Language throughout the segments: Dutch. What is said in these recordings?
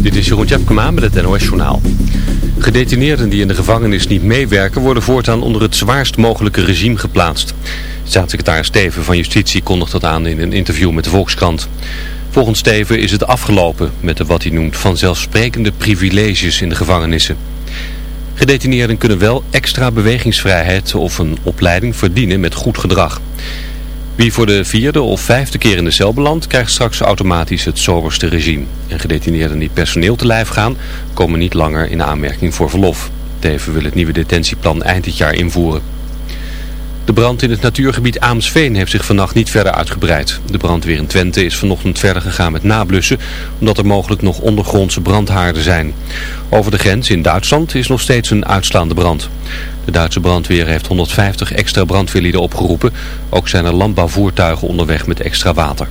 Dit is Jeroen Tjepkema met het NOS Journaal. Gedetineerden die in de gevangenis niet meewerken worden voortaan onder het zwaarst mogelijke regime geplaatst. Staatssecretaris Steven van Justitie kondigt dat aan in een interview met de Volkskrant. Volgens Steven is het afgelopen met de wat hij noemt vanzelfsprekende privileges in de gevangenissen. Gedetineerden kunnen wel extra bewegingsvrijheid of een opleiding verdienen met goed gedrag. Wie voor de vierde of vijfde keer in de cel belandt, krijgt straks automatisch het soberste regime. En gedetineerden die personeel te lijf gaan, komen niet langer in aanmerking voor verlof. Teven wil het nieuwe detentieplan eind dit jaar invoeren. De brand in het natuurgebied Aamsveen heeft zich vannacht niet verder uitgebreid. De brandweer in Twente is vanochtend verder gegaan met nablussen, omdat er mogelijk nog ondergrondse brandhaarden zijn. Over de grens in Duitsland is nog steeds een uitslaande brand. De Duitse brandweer heeft 150 extra brandweerlieden opgeroepen. Ook zijn er landbouwvoertuigen onderweg met extra water.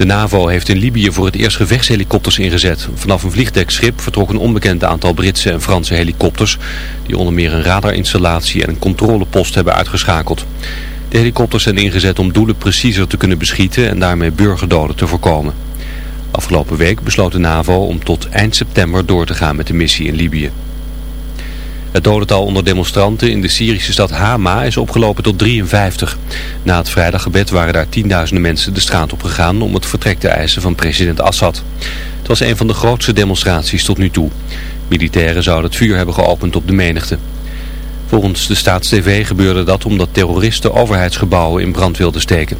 De NAVO heeft in Libië voor het eerst gevechtshelikopters ingezet. Vanaf een vliegdekschip vertrok een onbekend aantal Britse en Franse helikopters... die onder meer een radarinstallatie en een controlepost hebben uitgeschakeld. De helikopters zijn ingezet om doelen preciezer te kunnen beschieten en daarmee burgerdoden te voorkomen. Afgelopen week besloot de NAVO om tot eind september door te gaan met de missie in Libië. Het dodental onder demonstranten in de Syrische stad Hama is opgelopen tot 53. Na het vrijdaggebed waren daar tienduizenden mensen de straat op gegaan om het vertrek te eisen van president Assad. Het was een van de grootste demonstraties tot nu toe. Militairen zouden het vuur hebben geopend op de menigte. Volgens de Staatstv gebeurde dat omdat terroristen overheidsgebouwen in brand wilden steken.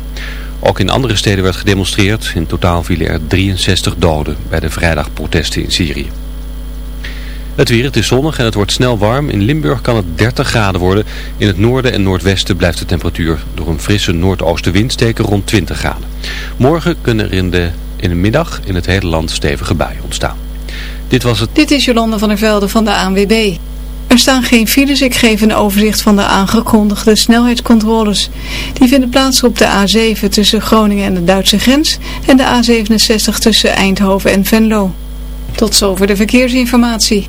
Ook in andere steden werd gedemonstreerd. In totaal vielen er 63 doden bij de vrijdagprotesten in Syrië. Het weer, het is zonnig en het wordt snel warm. In Limburg kan het 30 graden worden. In het noorden en noordwesten blijft de temperatuur door een frisse noordoostenwind steken rond 20 graden. Morgen kunnen er in de, in de middag in het hele land stevige buien ontstaan. Dit was het. Dit is Jolande van der Velde van de ANWB. Er staan geen files, ik geef een overzicht van de aangekondigde snelheidscontroles. Die vinden plaats op de A7 tussen Groningen en de Duitse grens en de A67 tussen Eindhoven en Venlo. Tot zover de verkeersinformatie.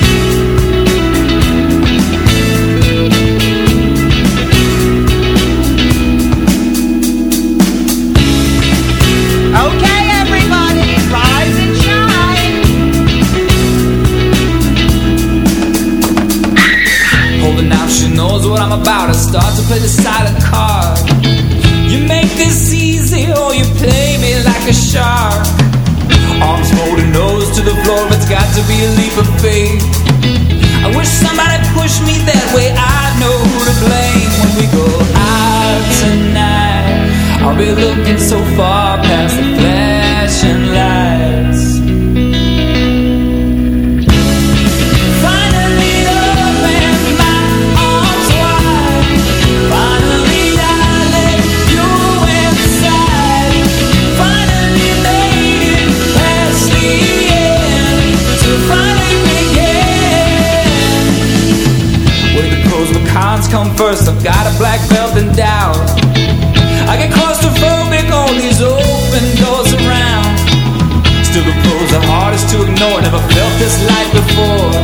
What I'm about. I start to play the silent card. You make this easy, or you play me like a shark. Arms holding nose to the floor, it's got to be a leap of faith. I wish somebody pushed me that way. I know who to blame when we go out tonight. I'll be looking so far past the flashing this light before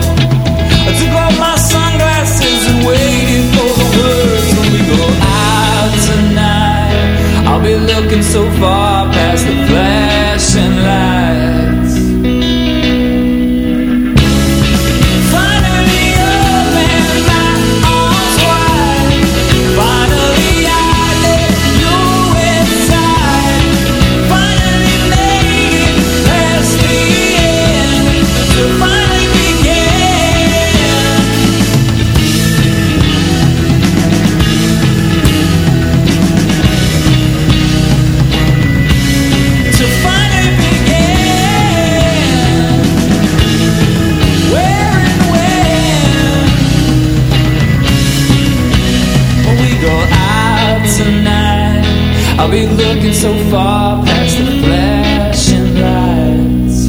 so far past the flashing lights.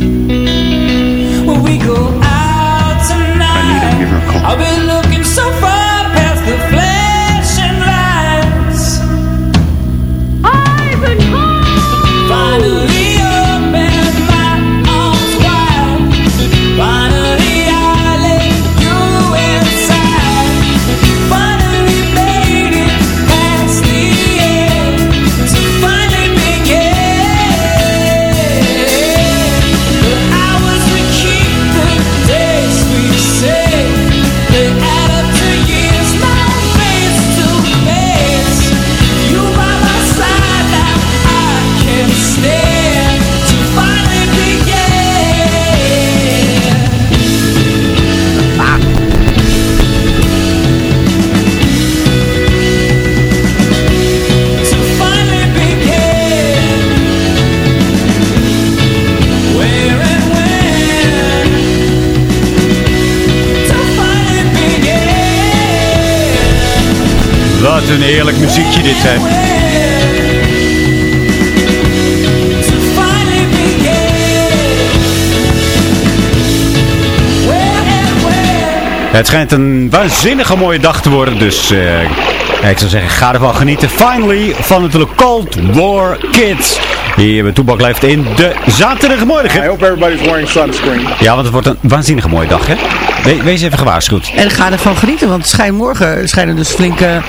When we go out tonight, I'll be looking so dit, hè. To finally begin. Where and when? Het schijnt een waanzinnige mooie dag te worden, dus eh, ik zou zeggen, ga ervan genieten. Finally, van natuurlijk Cold War Kids. Hier bij Toebak leeft in de zaterdagmorgen. I hope everybody's wearing sunscreen. Ja, want het wordt een waanzinnige mooie dag, hè. We- wees even gewaarschuwd. En ga ervan genieten, want het schijnt morgen schijnen dus flinke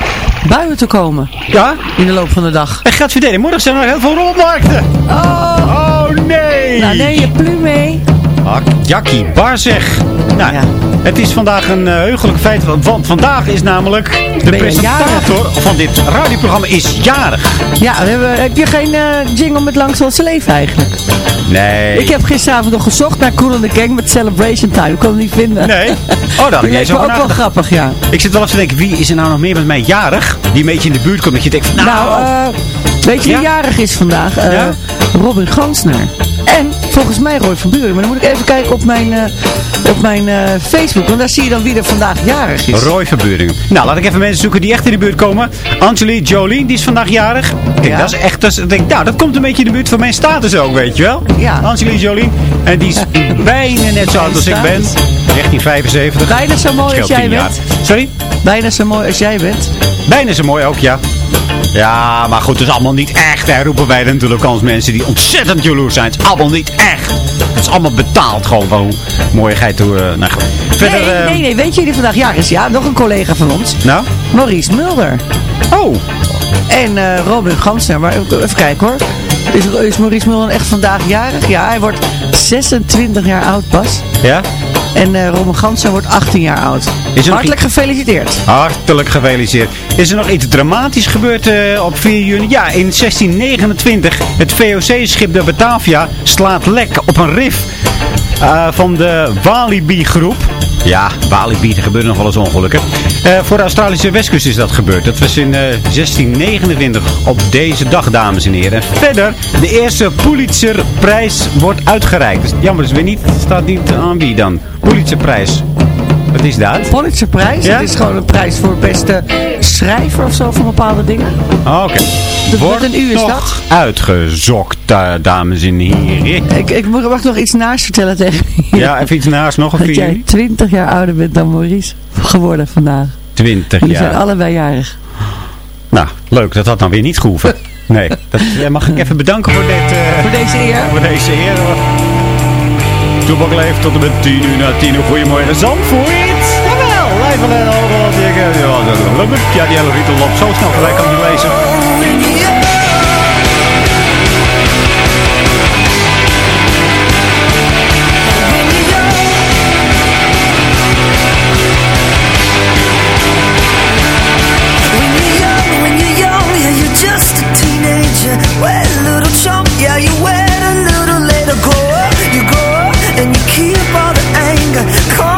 buien te komen. Ja? In de loop van de dag. En gaat verdelen. Morgen zijn er heel veel rolmarkten. Oh, Oh nee! nou neem je pluim mee. Ak, Jakkie, bar zeg. Nou, Ja. het is vandaag een eh, heugelijk feit, want- vandaag is namelijk de presentator van dit radioprogramma is jarig. Ja, we hebben, heb je geen eh, jingle met Langs zijn leven eigenlijk? Nee. Ik heb gisteravond nog gezocht naar Cool and the Gang met Celebration Time. Ik kon hem niet vinden. Nee. Oh, eens me over ook wel grappig, ja. Ik zit wel even te denken, wie is er nou nog meer met mij jarig? Die een beetje in de buurt komt. Dat je denkt van, nou... Nou, eh, weet je Ja? wie jarig is vandaag? Eh, Ja? Robin Gansner. En volgens mij Roy van Buren. Maar dan moet ik even kijken op mijn, eh, op mijn eh, Facebook. Want daar zie je dan wie er vandaag jarig is. Roy Verburingen. Nou, laat ik even mensen zoeken die echt in de buurt komen. Angelique Jolie, die is vandaag jarig. Kijk, Ja. dat is echt... Ik denk, nou, dat komt een beetje in de buurt van mijn status ook, weet je wel? Ja. Angelique Jolie. En die is bijna net zo oud als ik ben. 1975. Bijna zo mooi als jij 10 jaar. bent. Sorry? Bijna zo mooi als jij bent. Bijna zo mooi ook, ja. Ja, maar goed, het is allemaal niet echt. Hè, roepen wij natuurlijk als mensen die ontzettend jaloers zijn. Het is allemaal niet echt. Het is allemaal betaald gewoon van hoe mooiigheid. Hoe, eh, nou, goed. Verder, nee, eh, nee, nee. Weet er vandaag jarig is? Ja, nog een collega van ons. Nou? Maurice Mulder. Oh, En eh Robin Gansner. Maar even kijken hoor. Is, is Maurice Mulder echt vandaag jarig? Ja, hij wordt 26 jaar oud pas. ja? En eh Robin Gansner wordt 18 jaar oud. Hartelijk gefeliciteerd. Hartelijk gefeliciteerd. Is er nog iets dramatisch gebeurd eh, op 4 juni? Ja, in 1629. Het VOC-schip de Batavia slaat lek op een rif eh, van de Walibi-groep. Ja, Walibi, er gebeuren nog wel eens ongelukken. Eh, voor de Australische westkust is dat gebeurd. Dat was in eh, 1629 op deze dag, dames en heren. En verder, de eerste Pulitzerprijs wordt uitgereikt. Dus, jammer, dus weer niet, staat niet aan wie dan. Pulitzerprijs. Wat is dat? Pulitzerprijs. Ja? Het is gewoon een prijs voor beste schrijver of zo van bepaalde dingen. Oh, Oké. met een U is dat? uitgezocht, eh, dames en heren. Ik, ik mag nog iets naast vertellen tegen je. Ja, even iets naast nog. Of Dat vier jij juli? 20 jaar ouder bent dan Maurice geworden vandaag. 20 Jullie zijn jaar. allebei jarig. Nou, leuk. Dat had dan weer niet gehoeven. Nee. Dat, eh, mag ik even bedanken voor dit... eh, Voor deze eer. voor deze eer. Toebak leeft tot en met 10 uur na 10 uur. Goedemorgen Zandvoort. Jawel. Live van een overal. Ja, die hele ritel loopt zo snel gelijk kan niet lezen. When you're young, when you're young, yeah, you're just a teenager. Wet little chump, yeah, you the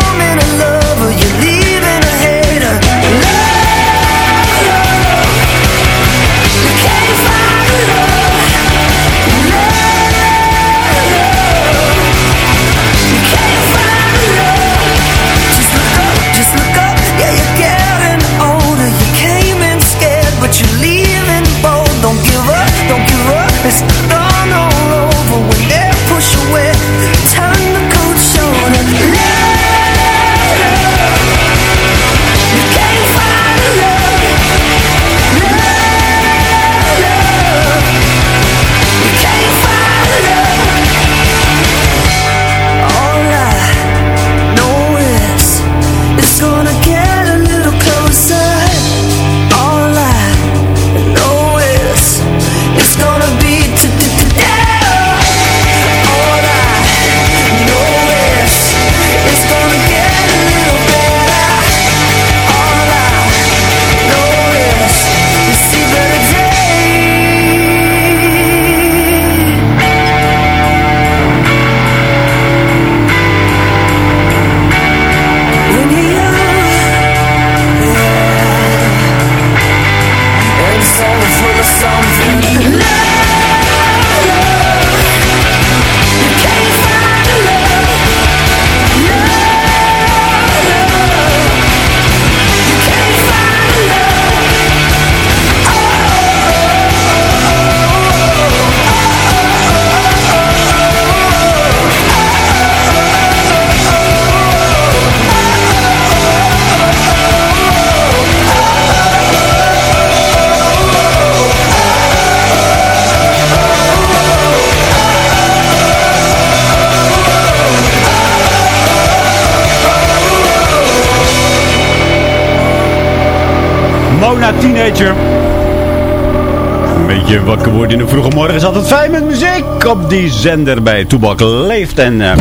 je wakker wordt in de vroege morgen is altijd fijn met muziek op die zender bij Toebak Leeft. En eh,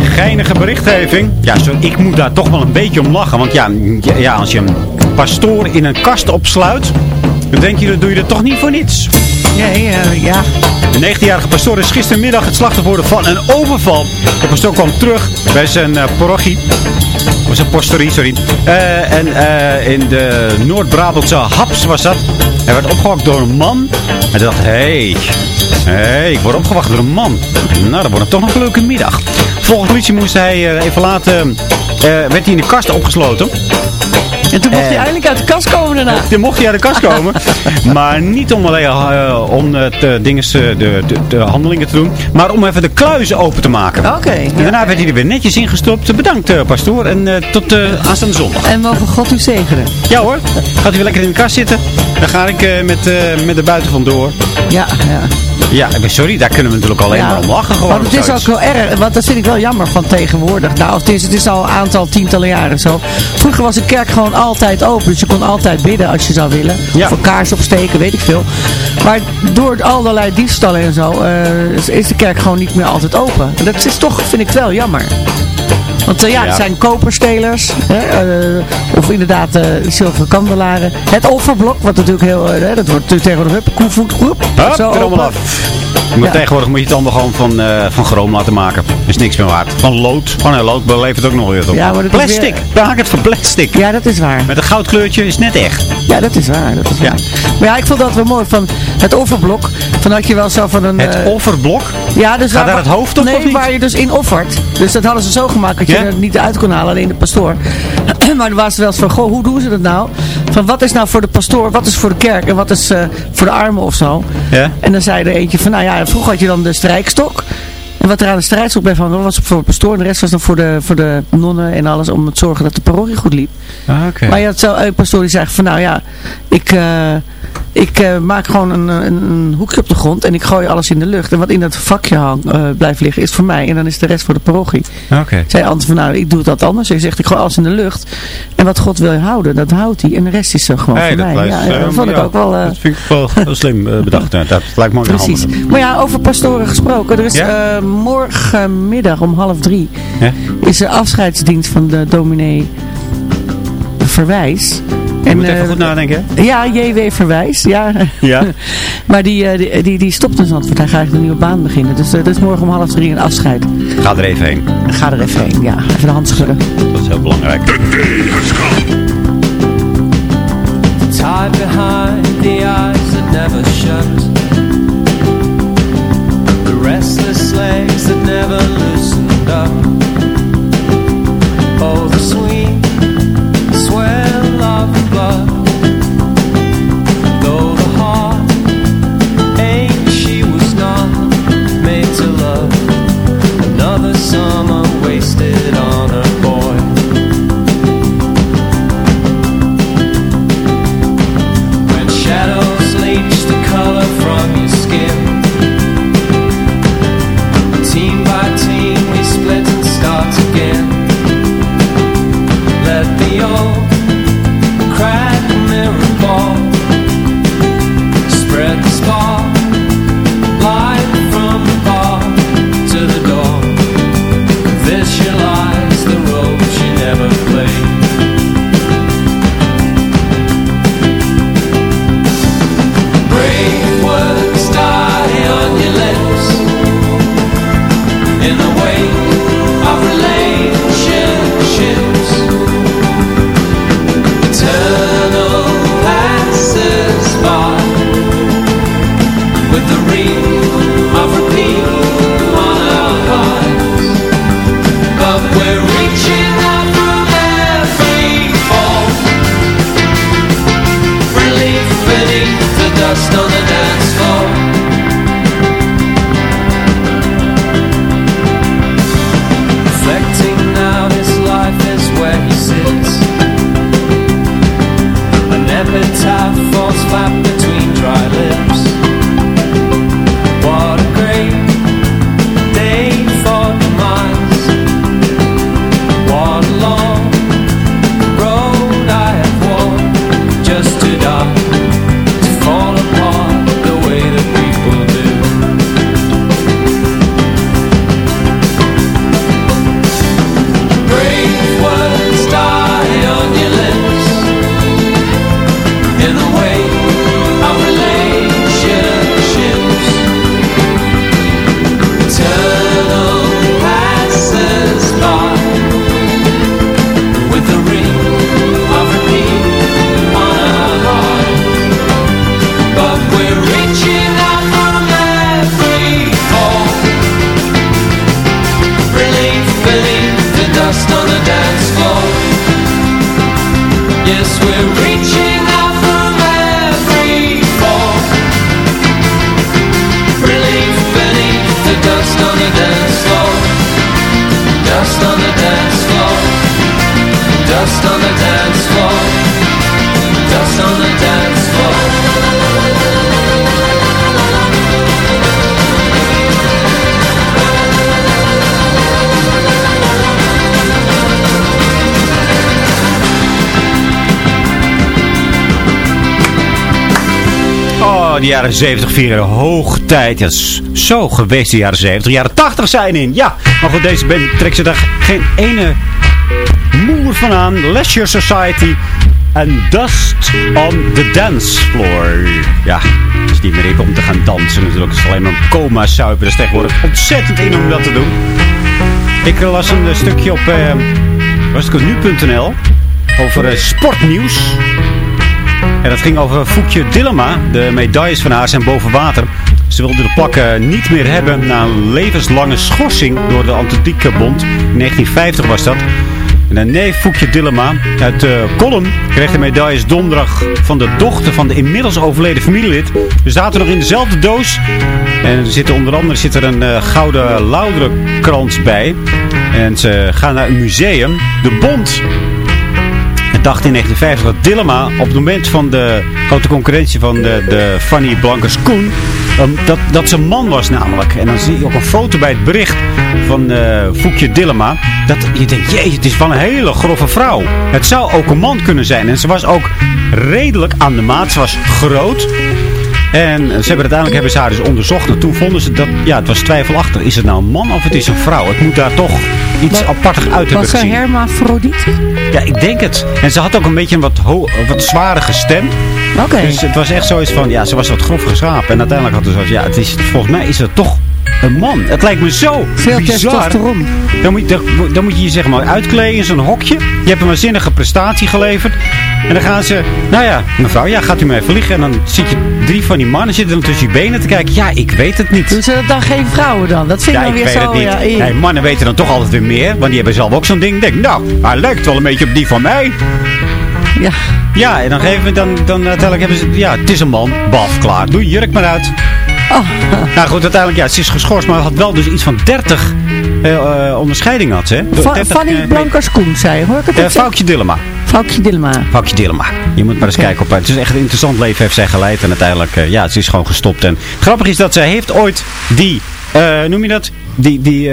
geinige berichtgeving. Ja, zo, ik moet daar toch wel een beetje om lachen. Want ja, ja, als je een pastoor in een kast opsluit, dan denk je, dat doe je dat toch niet voor niets. Ja, ja, ja. De 19-jarige pastoor is gistermiddag het slachtoffer van een overval. De pastoor kwam terug bij zijn eh, parochie. Of zijn pastorie, sorry. Eh, en eh, in de Noord-Brabantse Haps was dat. Hij werd opgewacht door een man. Hij dacht, hé, hey, hey, ik word opgewacht door een man. Nou, dat wordt toch nog een leuke middag. Volgens politie moest hij even later... werd hij in de kast opgesloten. Mocht hij Eh. eindelijk uit de kast komen daarna. Toen mocht hij uit de kast komen. maar niet om alleen eh, om het, eh, dinges, eh, de, de, de handelingen te doen. Maar om even de kluizen open te maken. Oké. En daarna werd hij er weer netjes ingestopt. Bedankt, eh, pastoor. En eh, tot eh, aanstaande zondag. En mogen God u zegenen. Ja hoor. Gaat hij weer lekker in de kast zitten. Dan ga ik eh, met, eh, met de buiten vandoor. Ja, ja. Ja, sorry. Daar kunnen we natuurlijk alleen Ja. maar om lachen gewoon. Want het is ook wel erg, want dat vind ik wel jammer van tegenwoordig. Nou, het is, het is al een aantal tientallen jaren zo. Vroeger was de kerk gewoon altijd open, dus je kon altijd bidden als je zou willen. Ja. Of een kaars opsteken, weet ik veel. Maar door allerlei diefstallen en zo, is- is de kerk gewoon niet meer altijd open. En dat is toch, vind ik wel jammer. Want eh, ja, Ja. er zijn koperstelers, hè, eh, of inderdaad eh zilveren kandelaren. Het offerblok, wat natuurlijk heel, dat wordt natuurlijk tegenwoordig, koevoet, roep, Hup, zo allemaal open. af. Maar Ja. Tegenwoordig moet je het allemaal gewoon van, eh, van chroom laten maken. Is niks meer waard. Van lood. Van een lood belevert ook nog weer op. Ja, maar dat plastic. weer- Daar haak het van plastic. Ja, dat is waar. Met een goudkleurtje is net echt. Ja, dat is waar. Dat is waar. Maar ja, ik vond dat wel mooi. Van het offerblok. Van had je wel zo van een... Het eh, offerblok. Ja, dus Gaat waar- daar het hoofd op Nee, of niet? waar je dus in offert. Dus dat hadden ze zo gemaakt dat je Ja? er niet uit kon halen. Alleen de pastoor. maar dan was het wel eens van, goh, hoe doen ze dat nou? Van wat is nou voor de pastoor, wat is voor de kerk en wat is eh, voor de armen of zo? Ja. En dan zei er eentje van, nou ja, vroeger had je dan de strijkstok. En wat er aan de strijkstok bij van was voor de pastoor. En de rest was dan voor de, voor de nonnen en alles om te zorgen dat de parochie goed liep. Ah, oké. Maar je had zo een pastoor die zei van nou ja, ik, eh, ik eh, maak gewoon een, een, een hoekje op de grond en ik gooi alles in de lucht. En wat in dat vakje hang, eh, blijft liggen is voor mij en dan is de rest voor de parochie. Oké. Zei Ant van nou, ik doe dat anders. Hij zegt ik gooi alles in de lucht. En wat God wil houden, dat houdt hij. En de rest is er gewoon Hey, voor dat mij. blijft, Ja, eh, dat vond ik ja, ook wel... eh, Dat vind ik wel slim eh, bedacht. eh, Dat lijkt me ook wel Precies. Maar ja, over pastoren gesproken. Er is Ja? Eh, morgenmiddag om half drie Ja? is er afscheidsdienst van de dominee Verwijs. Je moet eh, even goed nadenken. Ja, JW Verwijs. Ja. Ja. maar die, eh, die, die, die stopt in Zandvoort. Hij gaat eigenlijk een nieuwe baan beginnen. Dus eh, dat is morgen om half drie een afscheid. Ga er even heen. Ga er even heen. Ja, even de hand schudden. Dat is heel belangrijk. Tied No. De jaren 70 vieren hoog tijd. Dat is zo geweest, de jaren 70. De jaren 80 zijn in. Ja, maar goed, deze band trekt ze daar geen ene moer van aan. Leisure Society en Dust on the Dance Floor. Ja, het is niet meer hip om te gaan dansen natuurlijk. Het is alleen maar coma suipen. Dat is tegenwoordig ontzettend in om dat te doen. Ik las een eh, stukje op eh, nu.nl over eh, sportnieuws. En dat ging over Foekje Dillema. De medailles van haar zijn boven water. Ze wilde de plakken niet meer hebben na een levenslange schorsing door de Atletiekbond. In 1950 was dat. En een neef Foekje Dillema uit uh, kreeg de medailles donderdag van de dochter van de inmiddels overleden familielid. Ze zaten nog in dezelfde doos. En er zit onder andere zit er een eh, gouden krans bij. En ze gaan naar een museum. De Bond dacht in 1950 dat Dillema op het moment van de grote concurrentie van de, de Fanny Blankers Koen, um, dat, dat ze man was namelijk. En dan zie je ook een foto bij het bericht van eh Foekje Dillema. Dat je denkt, jee, het is wel een hele grove vrouw. Het zou ook een man kunnen zijn. En ze was ook redelijk aan de maat. Ze was groot. En ze hebben uiteindelijk hebben ze haar dus onderzocht. En toen vonden ze dat, ja, het was twijfelachtig. Is het nou een man of het is een vrouw? Het moet daar toch iets Wa- apartig uit hebben Was ze gezien. hermafrodiet? Ja, ik denk het. En ze had ook een beetje een wat, wat zwarige stem. Oké. Dus het was echt zoiets van, ja, ze was wat grof geschapen. En uiteindelijk had ze zoiets, ja, het is, volgens mij is het toch een man. Het lijkt me zo Veel bizar. Dan moet, je, dan, dan moet je je zeg maar uitkleden in zo'n hokje. Je hebt een waanzinnige prestatie geleverd. En dan gaan ze, nou ja, mevrouw, ja, gaat u mee even liggen. En dan zit je drie van die mannen zitten dan tussen je benen te kijken. Ja, ik weet het niet. Doen ze dat dan geen vrouwen dan? Dat vind ik Ja, weer zo. het niet. Ja, nee, mannen weten dan toch altijd weer meer. Want die hebben zelf ook zo'n ding. Denk, nou, hij lijkt wel een beetje op die van mij. ja. Ja, en dan geven we dan, dan uiteindelijk hebben ze, ja, het is een man. Baf, klaar. Doe je jurk maar uit. Oh, Nou goed, uiteindelijk, ja, ze is geschorst, maar had wel dus iets van 30 eh, eh, onderscheidingen had hè. Va- 30, Fanny eh, Blankers Koen zei, hoor ik het goed? Foutje Dillema. Foutje Dillema. Foutje Dillema. Je moet maar eens kijken op haar. Het is echt een interessant leven heeft zij geleid. En uiteindelijk, ja, ze is gewoon gestopt. En grappig is dat zij heeft ooit die, noem je dat? Die, die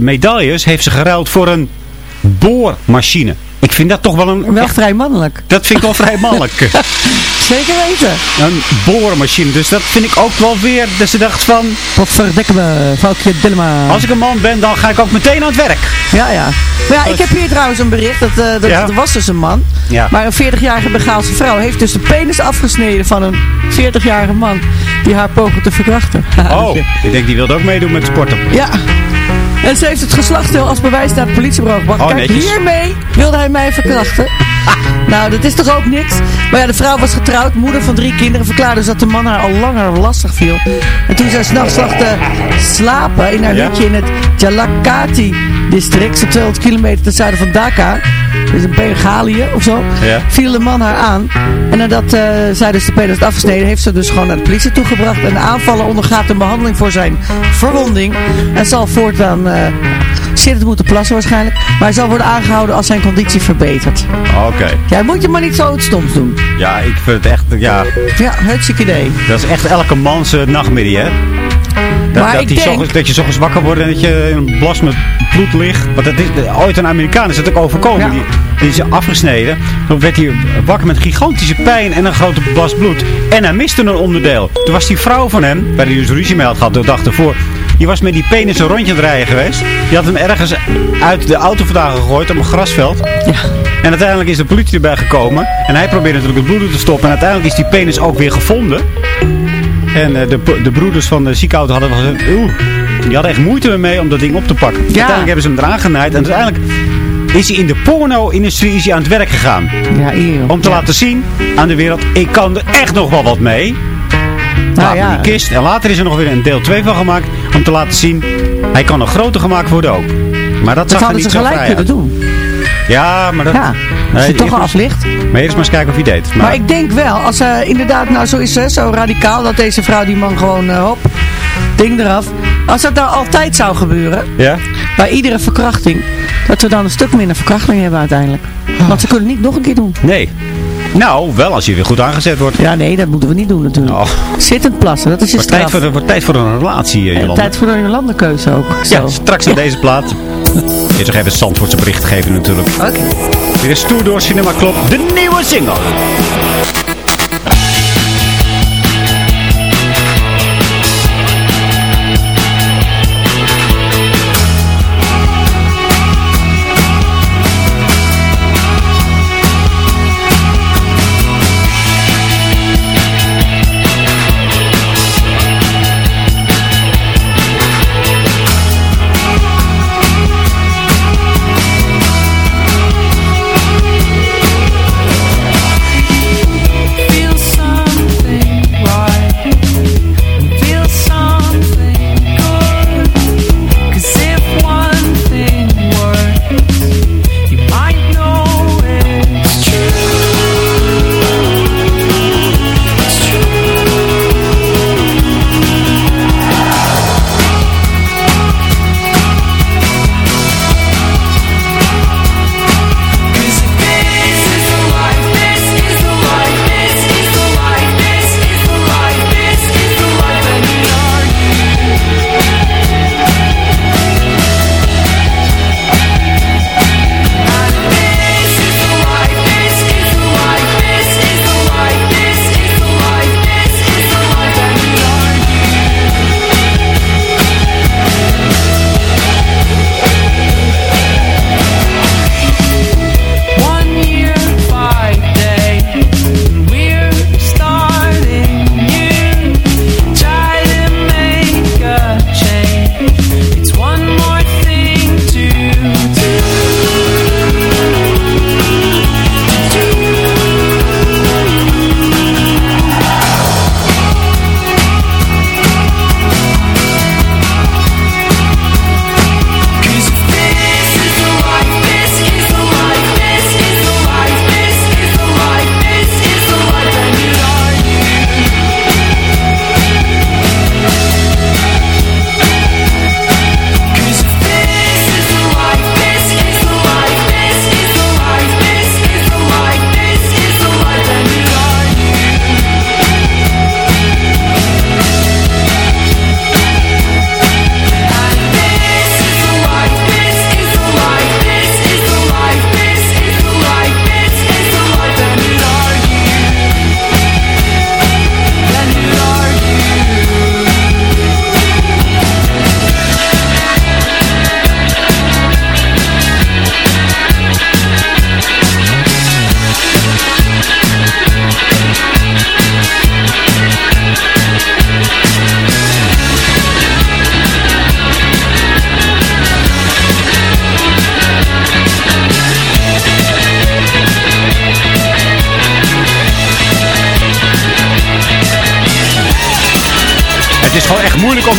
medailles heeft ze geruild voor een boormachine. Ik vind dat toch wel een... Wel vrij mannelijk. dat vind ik wel vrij mannelijk. Zeker weten. een boormachine. Dus dat vind ik ook wel weer. Dat ze dacht van, Wat verdikken me, Foutje Dillema. als ik een man ben, dan ga ik ook meteen aan het werk. Ja, ja. Maar ja, ik heb hier trouwens een bericht. Dat, eh, dat Ja. Er was dus een man. Ja. Maar een 40-jarige Begaalse vrouw heeft dus de penis afgesneden van een 40-jarige man. Die haar pogen te verkrachten. Oh, ik denk die wilde ook meedoen met sporten. Ja. En ze heeft het geslachtsdeel als bewijs naar het politiebureau gebracht. Oh, Kijk, netjes. hiermee wilde hij mij verkrachten. Nou, dat is toch ook niks? Maar ja, de vrouw was getrouwd, moeder van drie kinderen. Verklaarde dus dat de man haar al langer lastig viel. En toen zij s'nachts lag te slapen in haar hutje in het Jalakati-district, zo'n 200 kilometer ten zuiden van Dhaka. Dus in Bengalië of zo. Ja. Viel de man haar aan. En nadat eh, zij dus de penis had afgesneden, heeft ze dus gewoon naar de politie toegebracht. En de aanvaller ondergaat een behandeling voor zijn verwonding. En zal voortaan uh, zittend moeten plassen waarschijnlijk. Maar hij zal worden aangehouden als zijn conditie verbetert. Oké. Ja, moet je maar niet zo het stoms doen. Ja, ik vind het echt, ja, Ja, hartstikke idee. dat is echt elke mans eh, nachtmerrie, hè? Dat, Maar dat, die denk- dat je ochtends wakker wordt en dat je in een blas met bloed ligt. Want dat is, ooit een Amerikaan is dat ook overkomen. Ja. Die, die is afgesneden. Dan werd hij wakker met gigantische pijn en een grote blas bloed. En hij miste een onderdeel. Toen was die vrouw van hem, waar hij dus ruzie mee had gehad de dag ervoor. Die was met die penis een rondje aan het rijden geweest. Die had hem ergens uit de auto vandaan gegooid op een grasveld. Ja. En uiteindelijk is de politie erbij gekomen. En hij probeerde natuurlijk het bloed te stoppen. En uiteindelijk is die penis ook weer gevonden. En eh, de, de broeders van de ziekenauto hadden wel gezegd... Oeh, die hadden echt moeite ermee om dat ding op te pakken. Uiteindelijk hebben ze hem eraan genaaid. En uiteindelijk is hij in de porno-industrie is hij aan het werk gegaan. Ja, eeuw. Om te Ja. laten zien aan de wereld... Ik kan er echt nog wel wat mee. Nou, ja. die kist. En later is er nog weer een deel 2 van gemaakt. Om te laten zien... Hij kan nog groter gemaakt worden ook. Maar dat, Dat zag er niet ze zo gelijk vrij kunnen uit. doen. Ja, maar dat... Ja. Als het toch aflicht. Maar eerst maar eens kijken of hij deed. Maar ik denk wel, als hij inderdaad nou zo is, hè, zo radicaal, dat deze vrouw die man gewoon, eh, hop, ding eraf. Als dat nou altijd zou gebeuren, Ja? bij iedere verkrachting, dat we dan een stuk minder verkrachting hebben uiteindelijk. Want ze kunnen niet nog een keer doen. Nee. Nou, wel als je weer goed aangezet wordt. Ja, nee, dat moeten we niet doen natuurlijk. Oh. Zittend plassen, dat is je Wordt tijd, straf. voor, wordt tijd voor een relatie, eh, En Jolanda. tijd voor een landenkeuze ook. Zo. Ja, straks op deze plaat. Eerst nog even Zandvoortse bericht geven natuurlijk. Oké. Dit is Tour door Cinema Club, de nieuwe single.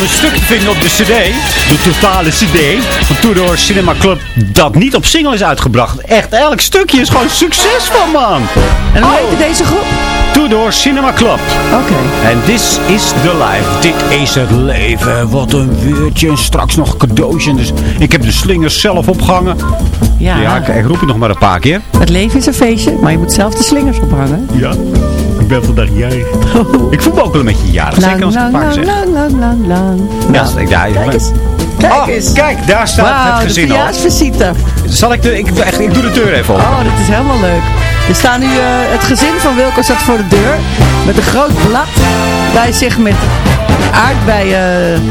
Een stuk te vinden op de cd. De totale cd van Tudor Cinema Club dat niet op single is uitgebracht. Echt, elk stukje is gewoon succesvol, man. En hoe Oh. heette deze groep? Tudor Cinema Club. Oké. En this is the life. Dit is het leven. Wat een weertje. En straks nog een cadeautje. Dus ik heb de slingers zelf opgehangen. Ja, Ja, ik, ik roep het nog maar een paar keer. het leven is een feestje, maar je moet zelf de slingers ophangen. Ja, ik ben vandaag jarig. Ik voel me ook wel een beetje jarig. Zeker Lang, als ik het lang, vaak lang, zeg. lang, lang, lang, lang. Ja, Nou, ik, ja, Kijk eens. Kijk Oh, eens. kijk, daar staat het de gezin al. verjaarsvisite. Zal ik de, ik, echt, ik doe de deur even op. Oh, dat is helemaal leuk. Er staan nu, eh, het gezin van Wilco staat voor de deur. Met een groot blad bij zich met aardbeien,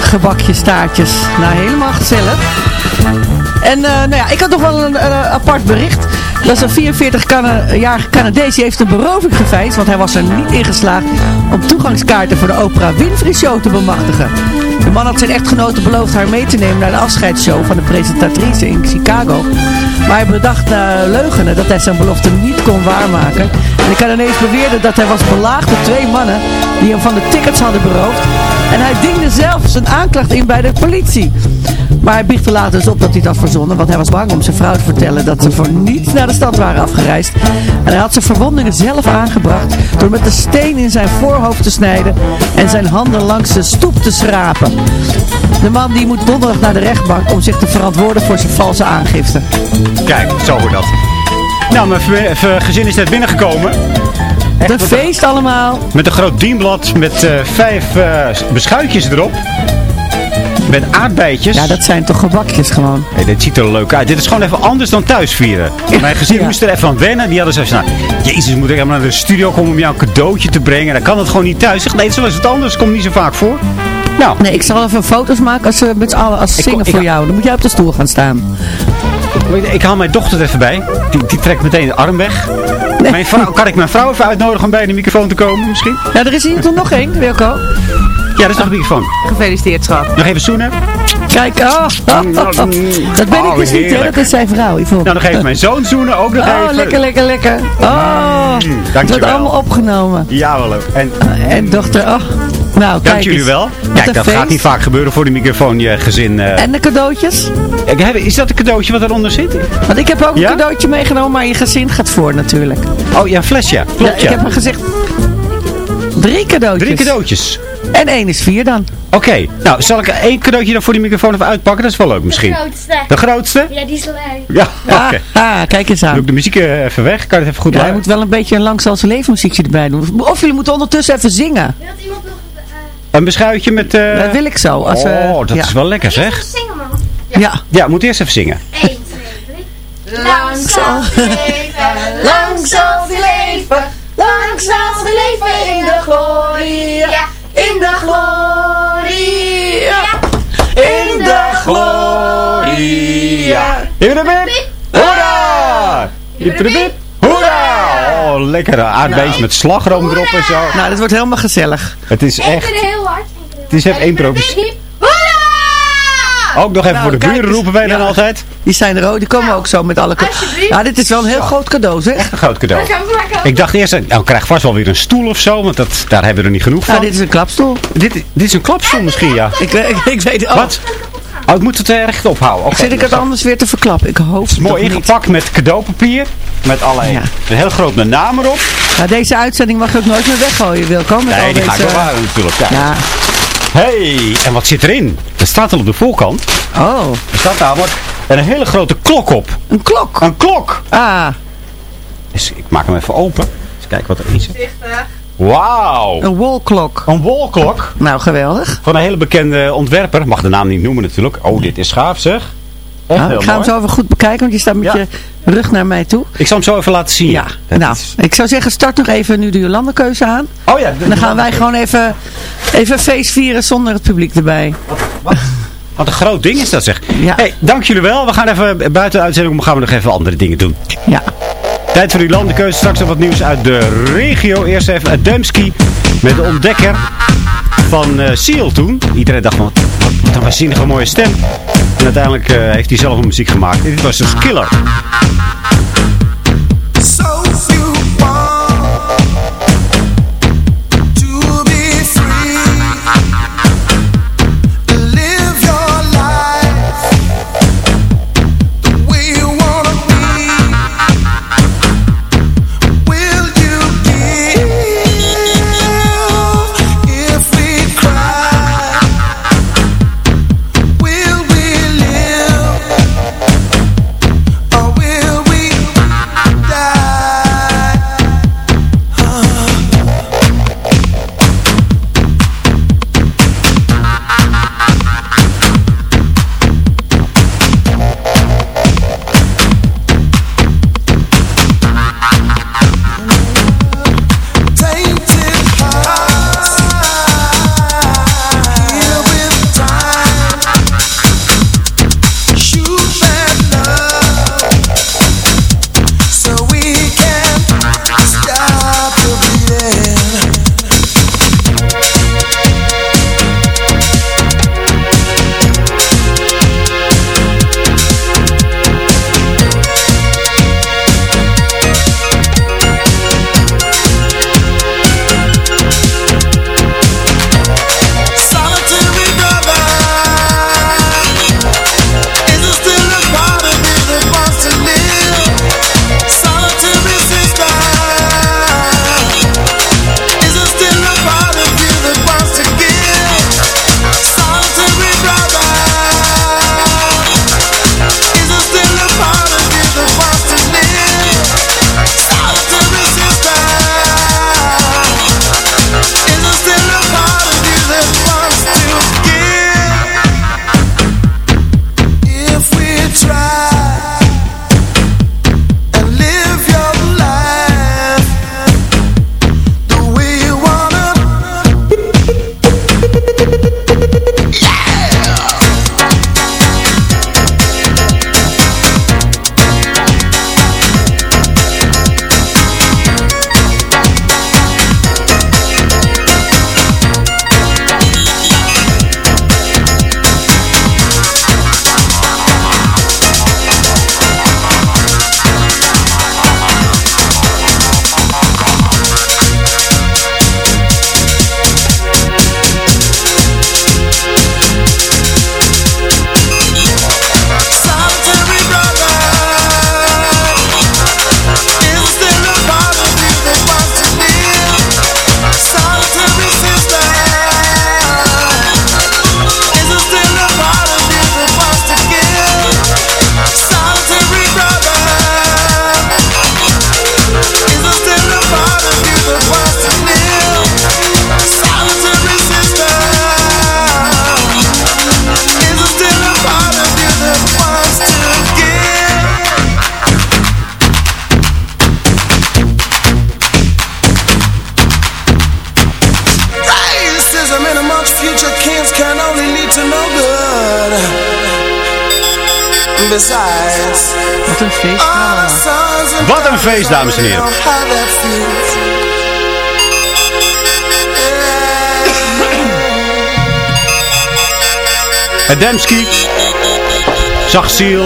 gebakjes, taartjes. Nou, helemaal gezellig. En eh, nou ja, ik had nog wel een, apart bericht. Dat is een 44-jarige Canadees. Die heeft een beroving geveinsd. Want hij was er niet in geslaagd om toegangskaarten voor de Oprah Winfrey Show te bemachtigen. De man had zijn echtgenote beloofd haar mee te nemen naar de afscheidsshow van de presentatrice in Chicago. Maar hij bedacht na leugenen dat hij zijn belofte niet kon waarmaken. En ik kan ineens beweerde dat hij was belaagd door twee mannen die hem van de tickets hadden beroofd. En hij diende zelf zijn aanklacht in bij de politie. Maar hij biechtte later dus op dat hij had verzonnen, want hij was bang om zijn vrouw te vertellen dat ze voor niets naar de stad waren afgereisd. En hij had zijn verwondingen zelf aangebracht door met een steen in zijn voorhoofd te snijden en zijn handen langs de stoep te schrapen. De man die moet donderdag naar de rechtbank om zich te verantwoorden voor zijn valse aangifte. Kijk, zo wordt dat. Nou, mijn v- gezin is net binnengekomen. Echt, feest allemaal. Met een groot dienblad met eh, vijf eh, beschuitjes erop. Met aardbeidjes. Ja, dat zijn toch gebakjes gewoon. Hey, dit ziet er leuk uit. Dit is gewoon even anders dan thuis vieren. Mijn gezin Ja. moest er even aan wennen. Die hadden zoiets van, nou, jezus, moet ik helemaal naar de studio komen om jou een cadeautje te brengen. Dan kan dat gewoon niet thuis. Zeg, nee, zo is het anders. Komt niet zo vaak voor. Nou, Nee, ik zal even foto's maken als we met z'n allen als Ik- zingen ik- voor jou. Dan moet jij op de stoel gaan staan. Ik haal mijn dochter er even bij. Die, die trekt meteen de arm weg. Mijn vrouw, kan ik mijn vrouw even uitnodigen om bij de microfoon te komen misschien? Ja, er is hier toch nog één, Wilco. Ja, dat is nog een microfoon. Gefeliciteerd, schat. Nog even zoenen. Kijk, oh, dat ben ik Oh, dus niet, hè. Dat is zijn vrouw, Yvonne. Nou, nog even mijn zoon zoenen. Ook nog Oh, even. lekker, lekker, lekker. Oh, het wordt allemaal opgenomen. Ja, wel. En En dochter, oh. Nou, kijk dank jullie eens. wel. Kijk, dat feest. gaat niet vaak gebeuren voor de microfoon, je gezin. eh. En de cadeautjes? Ik heb- Is dat een cadeautje wat eronder zit? Want ik heb ook een cadeautje meegenomen, maar je gezin gaat voor natuurlijk. Oh ja, flesje. Ja, Klopt, ik ja. heb maar gezegd, drie cadeautjes. Drie cadeautjes. En één is vier dan. Oké, nou zal ik één cadeautje dan voor die microfoon even uitpakken? Dat is wel leuk misschien. De grootste. De grootste? Ja, die is leuk. Ja, oké. Ah, ah, kijk eens Doe aan. ik de muziek eh, even weg? Kan je het even goed Ja, je luisteren? moet wel een beetje een lang zal zijn leven muziekje erbij doen. Of jullie moeten ondertussen even zingen. Wilt Een beschuitje met... eh, Dat wil ik zo. Als, we- oh, dat ja. is wel lekker zeg. zingen, man? Ja. Ja, moet eerst even zingen. 1, 2, 3. Lang zal die leven, lang zal die leven, lang zal die leven in de glorie. Ja, in de glorie. Ja, in de glorie. Hippie Hoera! Hoera! Oh, lekker aardbeest met slagroom erop en zo. Nou, dit wordt helemaal gezellig. Het is echt... heel hard. Het is even één provincie. Hoera! Ook nog even Nou, voor de buren roepen wij dan Ja. altijd. Die zijn er ook. Die komen ook zo met alle... ca- Alsjeblieft. Ja, dit is wel een heel groot cadeau, zeg. Een groot cadeau. Ik dacht eerst, nou ik krijg vast wel weer een stoel of zo, want dat, daar hebben we er niet genoeg van. Nou, dit is een klapstoel. dit, dit is een klapstoel misschien, ja. Ik, weet- ik, ik weet... Oh, Wat? Oh, ik moet het eh, recht ophouden. Oké, Zit ik het anders weer te verklappen? Ik hoop is het mooi toch niet. ingepakt met cadeaupapier. Met allerlei, Ja. een heel groot met naam erop. Nou, deze uitzending mag je ook nooit meer weggooien, Wilco. Met al Nee, die ga ik deze... bewaren natuurlijk. Ja. Ja. Hey, en wat zit erin? Er staat al op de voorkant. Oh, Er staat namelijk een hele grote klok op. een klok. Een klok! Ah, Dus ik maak hem even open. Eens kijken wat erin zit. Wauw! een wallklok. Een wallklok Nou, geweldig. van een hele bekende ontwerper. Mag de naam niet noemen natuurlijk. Oh, dit is gaaf zeg. Echt Nou, ik ga hem zo even goed bekijken, want je staat met Ja. je rug naar mij toe. Ik zal hem zo even laten zien. Ja, Dat nou, is- ik zou zeggen, start nog even nu de Jolandekeuze aan. Oh ja. Dan gaan wij gewoon even, even feest vieren zonder het publiek erbij. Wat een groot ding is dat zeg. Ja. Hey, dank jullie wel. We gaan even buiten de uitzending gaan we nog even andere dingen doen. Ja. Tijd voor die landenkeuze. Straks nog wat nieuws uit de regio. Eerst even Adamski met de ontdekker van eh Seal toen. Iedereen dacht van, wat, een waanzinnige mooie stem. En uiteindelijk eh, heeft hij zelf een muziek gemaakt. Dit was dus Killer. So feest, dames en heren. Adamski zag Seal.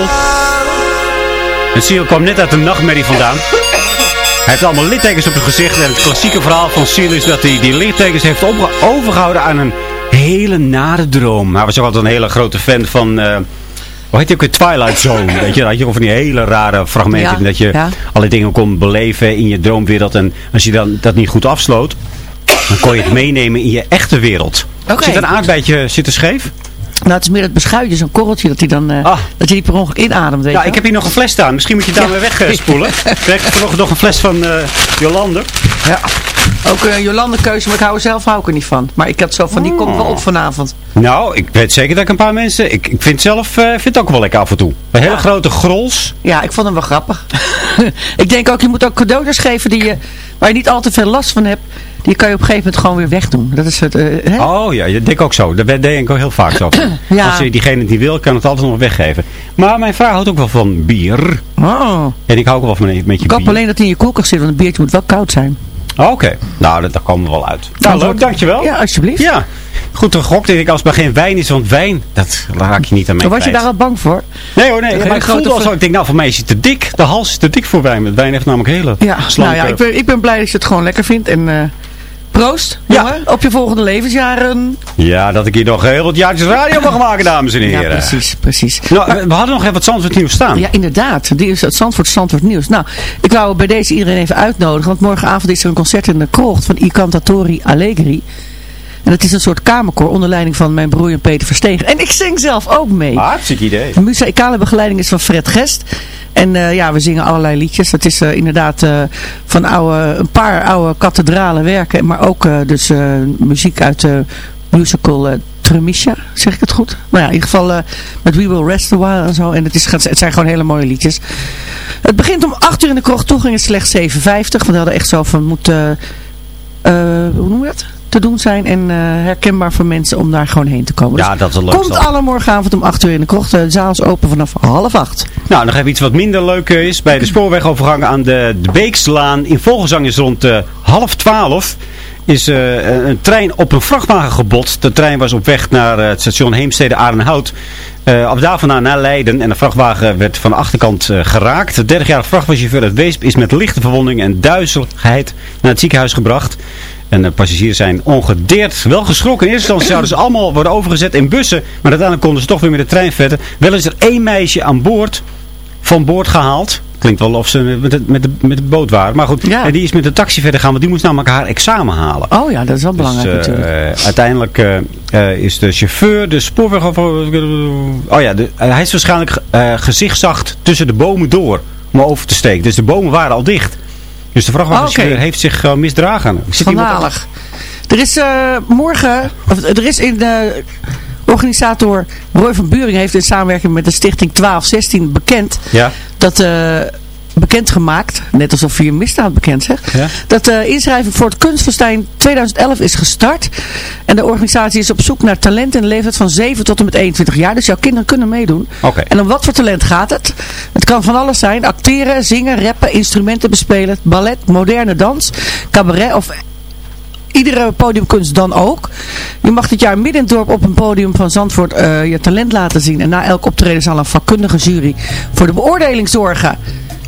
En Seal kwam net uit de nachtmerrie vandaan. Hij heeft allemaal littekens op zijn gezicht. En het klassieke verhaal van Seal is dat hij die littekens heeft overgehouden aan een hele nare droom. Hij was ook altijd een hele grote fan van... eh heet die ook weer? Twilight Zone. Weet je, dat je van die hele rare fragmenten. Ja, dat je ja. alle dingen kon beleven in je droomwereld. En als je dan dat niet goed afsloot, dan kon je het meenemen in je echte wereld. Oké. Zit een aardbeidje zitten scheef? Nou, het is meer het beschuitje, zo'n korreltje dat hij dan, Ah. dat je die per ongeluk inademt, weet Ja, je ik heb hier nog een fles staan. Misschien moet je het daarmee wegspoelen. Ik heb vanochtend nog een fles van eh Jolande. Ja. Ook een Jolande keuze, maar ik hou er zelf hou ik er niet van. Maar ik had zo van, die komt wel op vanavond. Nou, ik weet zeker dat ik een paar mensen... Ik, ik vind zelf eh, vind het ook wel lekker af en toe. Bij hele grote grols. Ja, ik vond hem wel grappig. ik denk ook, je moet ook cadeautjes geven die je, waar je niet al te veel last van hebt. Die kan je op een gegeven moment gewoon weer wegdoen. Dat is het, eh, hè? Oh ja, dat denk ik ook zo. Dat denk ik ook heel vaak zo. Ja. Als je diegene niet wil, kan het altijd nog weggeven. Maar mijn vrouw houdt ook wel van bier. Oh. En ik hou ook wel van een beetje Ik hoop bier. alleen dat hij in je koelkast zit, want een biertje moet wel koud zijn. Oké, nou, dat, daar komen we wel uit. Nou, leuk, dankjewel. Ja, alsjeblieft. Ja, goed gegokt. Ik denk als het maar geen wijn is, want wijn, dat raak je niet aan mee was je daar al bang voor? Nee hoor, nee. Maar ik voelde al ver- zo. Ik denk, nou, voor mij is het te dik. De hals is te dik voor wijn. Want wijn heeft namelijk hele Ja, slanke... nou ja, ik ben, ik ben blij dat je het gewoon lekker vindt. En eh, proost, Ja. op je volgende levensjaren. Ja, dat ik hier nog heel wat jaartjes radio mag maken, dames en Ja, heren. precies, precies. Nou, we- we hadden nog even wat Zandvoort nieuws staan. Ja, inderdaad. Die is het Zandvoort Zandvoort Nieuws. Nou, ik wou bij deze iedereen even uitnodigen. Want morgenavond is er een concert in de krocht van I Cantatori Allegri. En dat is een soort kamerkoor onder leiding van mijn broer en Peter Verstegen. En ik zing zelf ook mee. Hartstikke idee. De muzikale begeleiding is van Fred Gest. En eh, ja, we zingen allerlei liedjes. Het is eh, inderdaad eh, van oude, een paar oude kathedralen werken. Maar ook dus muziek uit de musical Tremisha. Zeg ik het goed? Nou ja, in ieder geval met We Will Rest a While en zo. En het, is, het zijn gewoon hele mooie liedjes. Het begint om 8 uur in de krocht. Toen ging het slechts 7,50. Want we hadden echt zo van moeten... hoe noem je dat? Te doen zijn en eh, herkenbaar voor mensen om daar gewoon heen te komen. Ja, Dus dat is leuk Komt alle morgenavond om 8 uur in de krocht. De zaal is open vanaf half 8. Nou, nog even iets wat minder leuk is. Bij de spoorwegovergang aan de, de Beekslaan in Volgenzang is rond eh, half twaalf is eh, een trein op een vrachtwagen gebotst. De trein was op weg naar eh, het station Heemstede Arenhout. Uh, af daar vandaan naar Leiden. En de vrachtwagen werd van de achterkant eh, geraakt. De 30-jarige vrachtwagenchauffeur uit Weesp is met lichte verwondingen en duizeligheid naar het ziekenhuis gebracht. En de passagiers zijn ongedeerd. Wel geschrokken. In eerste instantie zouden ze allemaal worden overgezet in bussen. Maar uiteindelijk konden ze toch weer met de trein verder. Wel is er één meisje aan boord. Van boord gehaald. Klinkt wel of ze met de, met de, met de boot waren. Maar goed, Ja. en die is met de taxi verder gaan. Want die moest namelijk haar examen halen. Oh ja, dat is wel belangrijk Dus, eh, natuurlijk. eh, uiteindelijk eh, eh, is de chauffeur, de spoorweg... Oh ja, de, eh, hij is waarschijnlijk eh gezichtszacht tussen de bomen door. Om over te steken. Dus de bomen waren al dicht. Dus de vrachtwagenchauffeur Oké. heeft zich eh, misdragen. Schandalig. Er is eh, morgen, of, er is in de organisator Roy van Buring heeft in samenwerking met de stichting 1216 bekend Ja. dat eh bekendgemaakt, net alsof je een misdaad bekend zegt, Ja. dat de inschrijving voor het Kunstfestijn 2011 is gestart. En de organisatie is op zoek naar talent in de leeftijd van 7 tot en met 21 jaar. Dus jouw kinderen kunnen meedoen. En om wat voor talent gaat het? Het kan van alles zijn. Acteren, zingen, rappen, instrumenten bespelen, ballet, moderne dans, cabaret of iedere podiumkunst dan ook. Je mag dit jaar midden in het dorp op een podium van Zandvoort eh, je talent laten zien. En na elk optreden zal een vakkundige jury voor de beoordeling zorgen.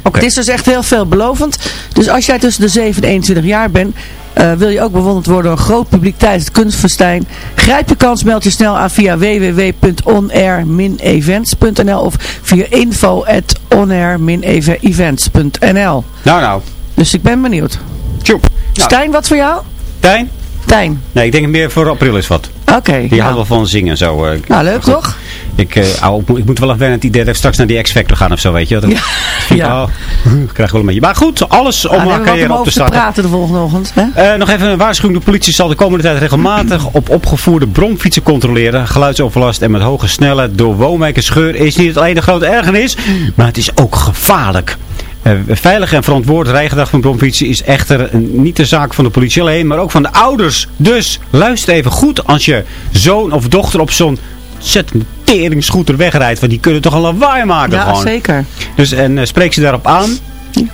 Oké. Het is dus echt heel veelbelovend. Dus als jij tussen de 7 en 21 jaar bent, eh, wil je ook bewonderd worden door een groot publiek tijdens het kunstfestijn. Grijp je kans, meld je snel aan via www.onair-events.nl of via info.onair-events.nl Nou, nou. Dus ik ben benieuwd. Tjoep. Nou, Stijn, wat voor jou? Tijn? Tijn. Nee, ik denk meer voor april is wat. Oké. Die nou. houdt wel van zingen en zo. eh. Nou, leuk toch? Ik, eh, ik moet wel even wennen het idee dat ik straks naar die X-Factor gaan of zo, weet je. Dat Ja. Ja. Oh, ik krijg wel een beetje. Maar goed, alles om Ah, we carrière op te starten. praten de volgende ochtend. Hè? Eh, nog even een waarschuwing. De politie zal de komende tijd regelmatig op opgevoerde bromfietsen controleren. Geluidsoverlast en met hoge snelheid door woonwijken scheur is niet alleen de grote ergernis, maar het is ook gevaarlijk. Eh, veilig en verantwoord rijgedrag van bromfietsen is echter een- niet de zaak van de politie alleen, maar ook van de ouders. Dus luister even goed als je zoon of dochter op zo'n ontzettende teringscooter wegrijdt. Want die kunnen toch al lawaai maken Ja, gewoon. zeker. Dus, en eh, spreek ze daarop aan.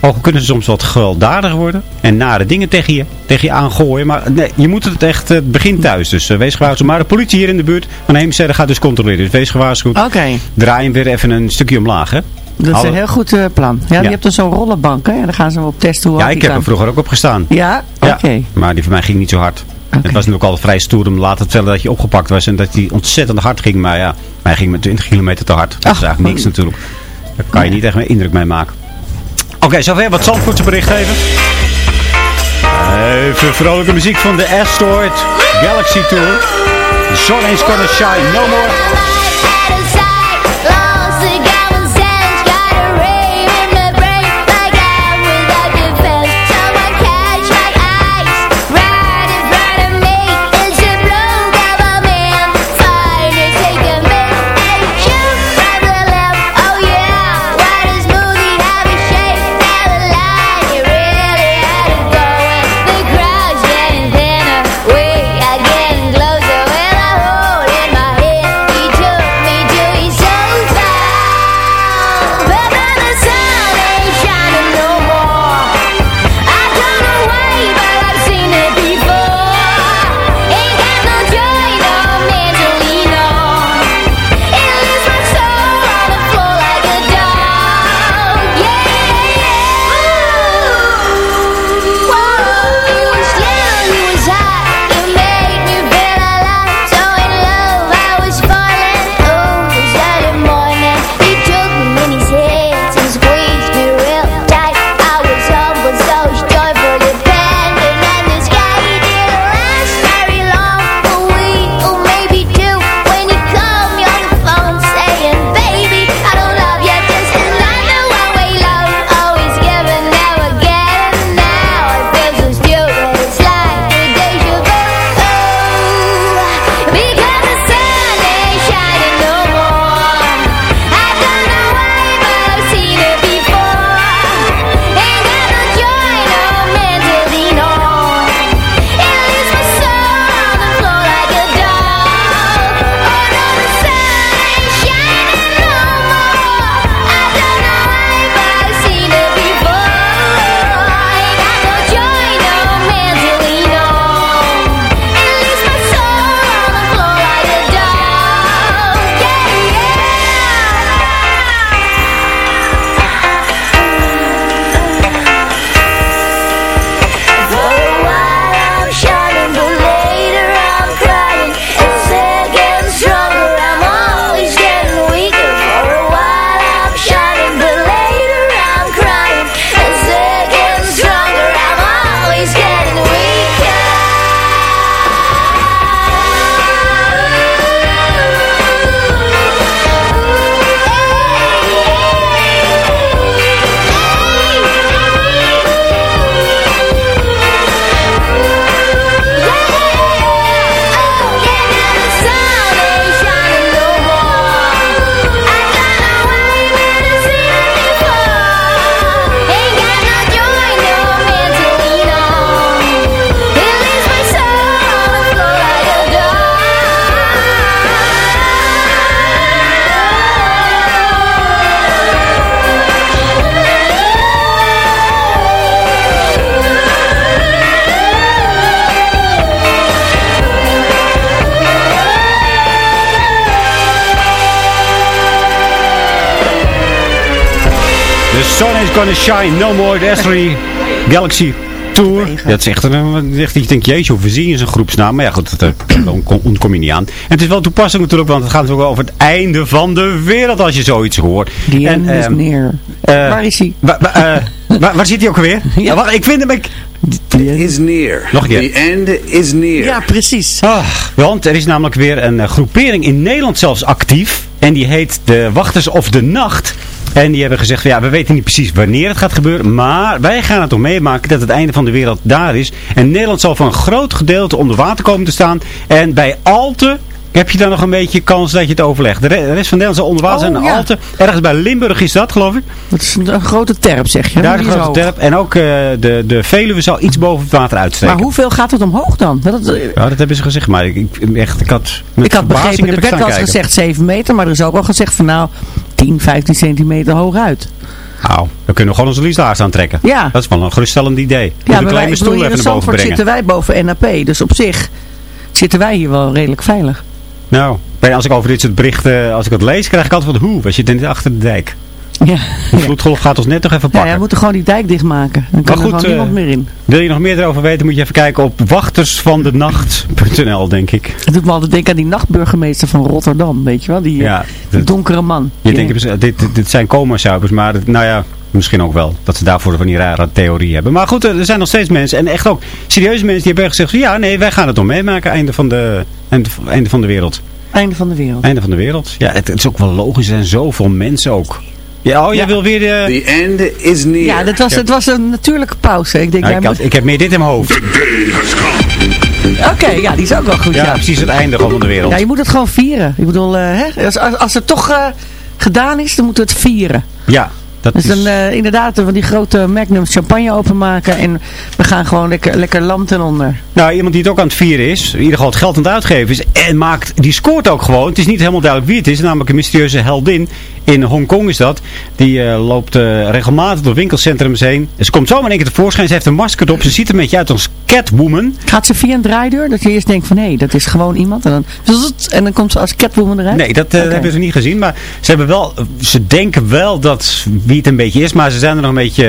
Ook kunnen ze soms wat gewelddadig worden. En nare dingen tegen je, tegen je aangooien. Maar nee, je moet het echt het begin thuis. Dus eh, wees gewaarschuwd. Maar de politie hier in de buurt van Heemstede gaat dus controleren. Dus wees gewaarschuwd. Oké. Draai hem weer even een stukje omlaag. Hè? Dat is een heel goed eh, plan. Ja, Ja. je hebt dan zo'n rollenbank, hè? En dan gaan ze op testen hoe Ja, ik die heb er kan. vroeger ook op gestaan. Ja? Oké. Ja, maar die van mij ging niet zo hard. Het was natuurlijk al vrij stoer om later te vertellen dat je opgepakt was en dat hij ontzettend hard ging. Maar ja, mij ging met 20 kilometer te hard. Dat is eigenlijk niks natuurlijk. Daar kan je niet echt meer indruk mee maken. Oké, zover wat Zandvoortse bericht even. Even vrolijke muziek van de Asteroid Galaxy Tour. The sun ain't gonna shine no more. The is gonna shine no more. The Asteroid Galaxy Tour. Dat is echt een, echt, ik denk, jeetje, hoe zie je zo'n groepsnaam? Maar ja, goed, dat eh, ontkom je niet aan. En het is wel toepasselijk natuurlijk, want het gaat natuurlijk over het einde van de wereld als je zoiets hoort. Die En, end is ehm, neer. eh, Waar is hij? wa- wa- eh, waar, waar zit hij ook alweer? Ja. wacht, ik vind hem... Ik... Is near. Nog een keer. The end is near. Ja, precies. Ah, want er is namelijk weer een eh, groepering in Nederland zelfs actief. En die heet de Wachters of de Nacht. En die hebben gezegd, van, ja, we weten niet precies wanneer het gaat gebeuren. Maar wij gaan het toch meemaken dat het einde van de wereld daar is. En Nederland zal voor een groot gedeelte onder water komen te staan. En bij Alte heb je dan nog een beetje kans dat je het overlegt. De re- de rest van Nederland is onder water Oh, en ja. Alten. Ergens bij Limburg is dat, geloof ik. Dat is een, een grote terp, zeg je. Daar is grote hoog. terp. En ook eh, de, de Veluwe zal iets boven het water uitsteken. Maar hoeveel gaat het omhoog dan? Dat, Ja, dat hebben ze gezegd. Maar ik, ik, echt, ik had ik had begrepen, er werd wel eens gezegd 7 meter, maar er is ook al gezegd van nou 10, 15 centimeter hoog uit. Nou, dan kunnen we gewoon onze lieslaars aantrekken. Ja. Dat is wel een geruststellend idee. Moet Ja, een wij, kleine stoel even naar boven brengen. zitten wij boven NAP, dus op zich zitten wij hier wel redelijk veilig. Nou, als ik over dit soort berichten, als ik het lees, krijg ik altijd wat hoe. Als je denkt achter de dijk. Ja. De vloedgolf gaat ons net nog even pakken. ja, we moeten gewoon die dijk dichtmaken. Dan kan Maar er gewoon eh, niemand meer in. Wil je nog meer erover weten, moet je even kijken op wachtersvandenacht.nl, denk ik. Het doet me altijd denken aan die nachtburgemeester van Rotterdam, weet je wel? Die, Ja, eh, die donkere man. Je denkt, dit, dit, dit zijn coma-suipers, maar nou ja, misschien ook wel. Dat ze daarvoor van die rare theorie hebben. Maar goed, er zijn nog steeds mensen, en echt ook serieuze mensen, die hebben gezegd, ja, nee, wij gaan het nog meemaken, einde van de, einde, einde van de wereld. Einde van de wereld. Einde van de wereld. Ja, het, het is ook wel logisch, er zijn zoveel mensen ook. Ja, oh, jij Ja. wil weer de... The end is near. Ja, dat was, het was een natuurlijke pauze. Ik denk, Nou, jij ik, had- moet... ik heb meer dit in mijn hoofd. Oké, ja, die is ook wel goed, Ja, ja. precies het einde van de wereld. Ja, je moet het gewoon vieren. Ik bedoel, eh, hè? Als, als, als het toch eh, gedaan is, dan moeten we het vieren. Ja, dat Dus is... dan eh, inderdaad van die grote Magnum champagne openmaken en we gaan gewoon lekker, lekker land ten onder. Nou, iemand die het ook aan het vieren is, in ieder geval het geld aan het uitgeven is, en maakt, die scoort ook gewoon. Het is niet helemaal duidelijk wie het is, namelijk een mysterieuze heldin. In Hongkong is dat. Die eh, loopt eh, regelmatig door winkelcentrums heen. En ze komt zomaar in één keer tevoorschijn, ze heeft een masker op, ze ziet er een beetje uit als Catwoman. Gaat ze via een draaideur? Dat je eerst denkt van hé, dat is gewoon iemand. En dan, en dan komt ze als Catwoman eruit? Nee, dat eh, hebben ze niet gezien. Maar ze, hebben wel, ze denken wel dat wie het een beetje is. Maar ze zijn er nog een beetje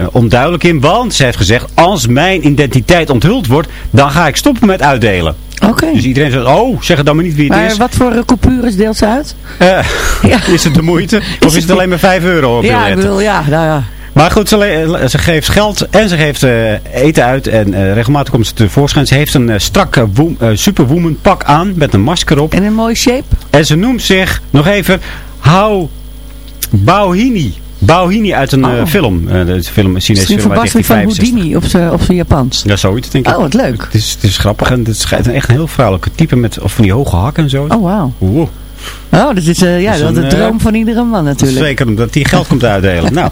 eh, onduidelijk in. Want ze heeft gezegd, als mijn identiteit onthuld wordt, dan ga ik stoppen met uitdelen. Oké. Dus iedereen zegt, oh, zeg het dan maar niet wie het Maar is. wat voor eh, coupures deelt ze uit? Eh, Ja. Is het de moeite? Of is het alleen maar 5 euro op ja, ik bedoel, ja, nou ja. Maar goed, ze, ze geeft geld en ze geeft eh, eten uit. En eh, regelmatig komt ze tevoorschijn. Ze heeft een eh, strak eh, woem- eh, superwoman pak aan met een masker op. En een mooie shape? En ze noemt zich, nog even, Hao Baohini. Baohini uit een eh, Oh. film. Eh, de film, een Chinese film uit van 1965. Houdini op zijn op Japans. Ja, zoiets denk ik. Oh, wat leuk. Het is, het is grappig en het schijnt echt een heel vrouwelijke type met of van die hoge hakken en zo. Oh, wauw. Oeh. Oh, dat is, eh, ja, Dat is is de droom van iedere man natuurlijk. Zeker omdat hij geld komt uitdelen. nou,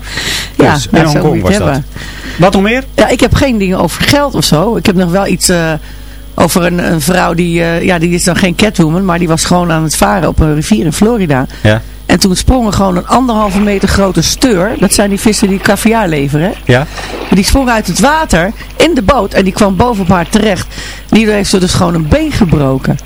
Ja, dus, nou, in Hongkong was dat. Wat nog meer? Ja, ik heb geen dingen over geld of zo. Ik heb nog wel iets over een, een vrouw die, ja, die is dan geen catwoman, maar die was gewoon aan het varen op een rivier in Florida. Ja. En toen sprong er gewoon een anderhalve meter grote steur. Dat zijn die vissen die caviar leveren. Ja. Die sprong uit het water in de boot en die kwam boven op haar terecht. En hierdoor heeft ze dus gewoon een been gebroken.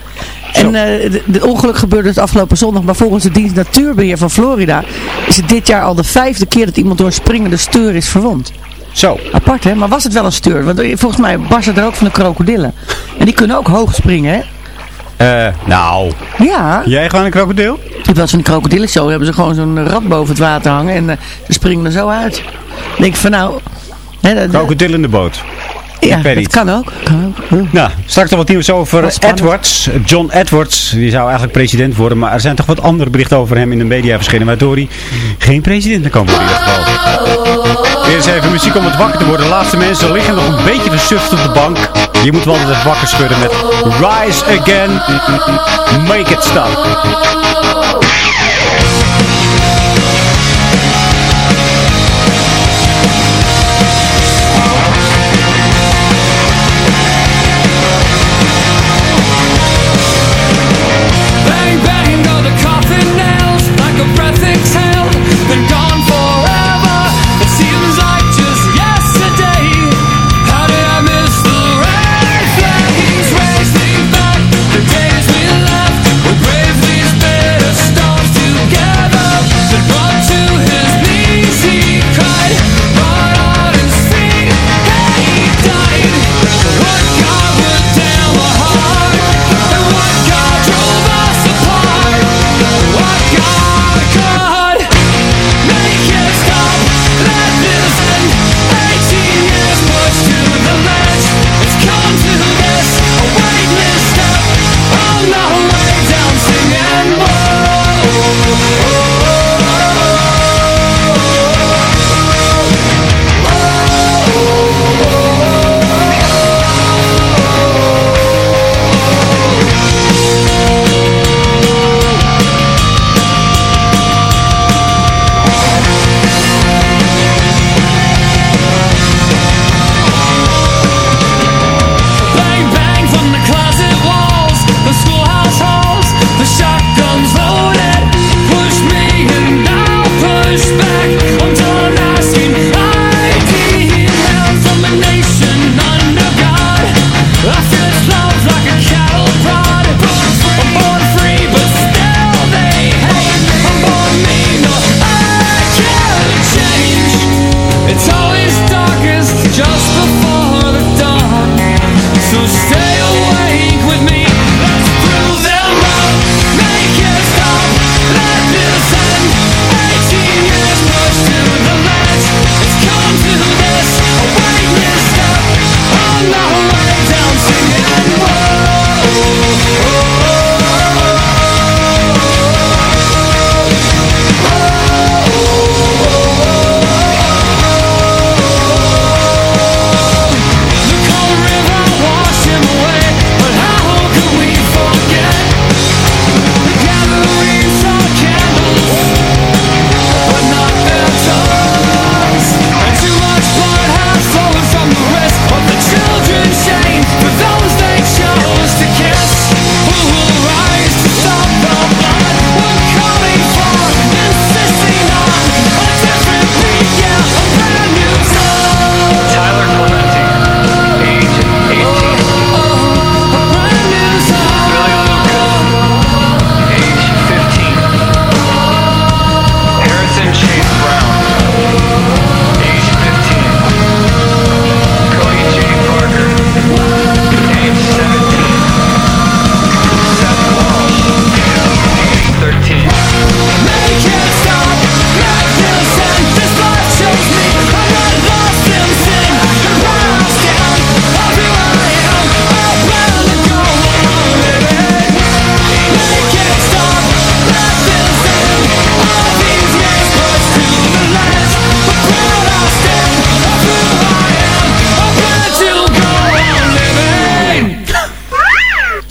En eh het ongeluk gebeurde dus afgelopen zondag, maar volgens de dienst Natuurbeheer van Florida is het dit jaar al de vijfde keer dat iemand door een springende steur is verwond. Zo. Apart hè, maar was het wel een steur? Want eh, volgens mij barsten er ook van de krokodillen. En die kunnen ook hoog springen hè. Eh, nou. Ja. Jij gewoon een krokodil? Ik heb wel van die krokodillen zo, hebben ze gewoon zo'n rat boven het water hangen en eh, ze springen er zo uit. Dan denk ik van nou... Hè, Krokodil in de boot. Ja, dat kan ook. Kan ook. Nou, straks nog wat nieuws over. Edwards. John Edwards, die zou eigenlijk president worden. Maar er zijn toch wat andere berichten over hem in de media verschenen. Waardoor hij geen president kan worden in ieder geval. Eerst even muziek om het wakker te worden. De laatste mensen liggen nog een beetje versuft op de bank. Je moet wel even wakker schudden met Rise Again. Make it stop.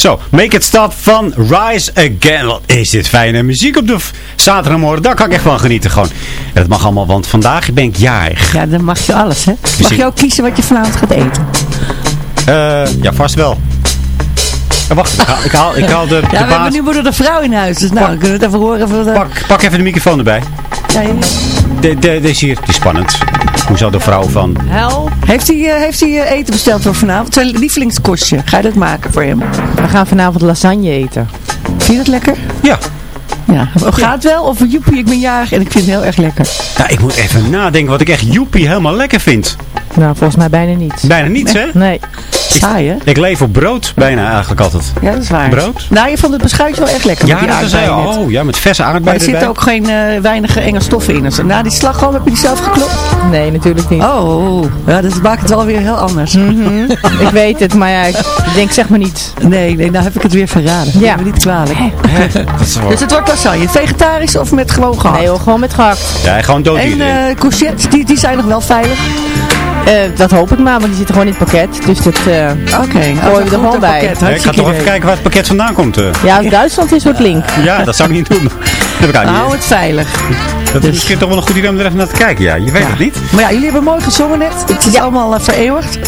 Zo, Make It Stop van Rise Again. Wat is dit fijne muziek op de zaterdagmorgen. Daar kan ik echt van genieten gewoon. En dat mag allemaal, want vandaag ben ik jarig. Ja, dan mag je alles, hè? Mag Muziek. je ook kiezen wat je vanavond gaat eten? Eh, ja, vast wel. Ja, wacht, ik haal, ik haal, ik haal de, de Ja, we baas. hebben nu moeder de vrouw in huis. Dus nou, dan kunnen we het even horen. De... Pak, pak even de microfoon erbij. Ja, ja. De, de, deze hier, die is spannend. Hoe zou de vrouw van... Hel. Heeft hij, eh, heeft hij eh, eten besteld voor vanavond? Zijn lievelingskostje. Ga je dat maken voor hem? We gaan vanavond lasagne eten. Vind je dat lekker? Ja. Ja. Gaat het wel? Of joepie, ik ben jarig en ik vind het heel erg lekker. Ja, ik moet even nadenken wat ik echt joepie helemaal lekker vind. Nou, volgens mij bijna niet. Bijna niets, hè? Nee. Saai, hè? Ik leef op brood bijna eigenlijk altijd. Ja, dat is waar. Brood? Nou, je vond het beschuitje wel echt lekker. Ja, dat aardbeien net. Oh, ja, met verse Maar er aardbeien zitten erbij. ook geen eh, weinige enge stoffen in. Dus, na die slagroom heb je die zelf geklopt? Nee, natuurlijk niet. Oh, ja, dat maakt het wel weer heel anders. ik weet het, maar ja, ik denk zeg maar niet. Nee, nee, nou heb ik het weer verraden. Ja. Ja. me niet kwalijk. Dat is wel- Dus het wordt lasagne. Vegetarisch of met gewoon gehakt? Nee hoor, gewoon met gehakt. Ja, gewoon dood En iedereen. eh courgettes, die, die zijn nog wel veilig. Eh, dat hoop ik maar, want die zitten gewoon in het pakket. Dus dat eh Oké, gooien we er gewoon bij. Ja, ik ga toch even kijken waar het pakket vandaan komt. eh. Ja, Duitsland is, wordt link. Ja, dat zou ik niet doen. Hou het veilig. Dat is misschien toch wel een goed idee om er even naar te kijken. Ja, je weet het niet. Maar ja, jullie hebben mooi gezongen net. Het is allemaal eh, vereeuwigd.